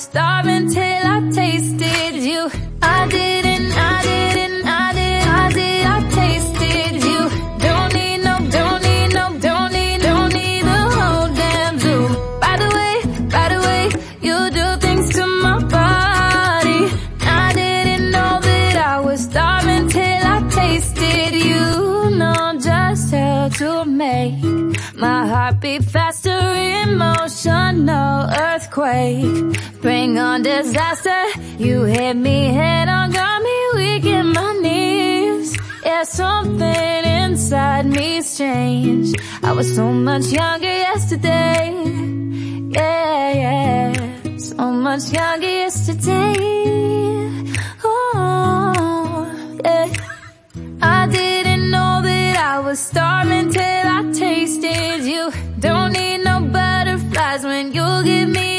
starving till I tasted to make my heart beat faster, emotional earthquake. Bring on disaster. You hit me head on, got me weak in my knees. Yeah, something inside me's changed. I was so much younger yesterday. Yeah, yeah. So much younger yesterday. Oh, yeah. I didn't know that I was starving butterflies when you give me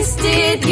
till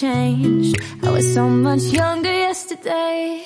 changed. I was so much younger yesterday.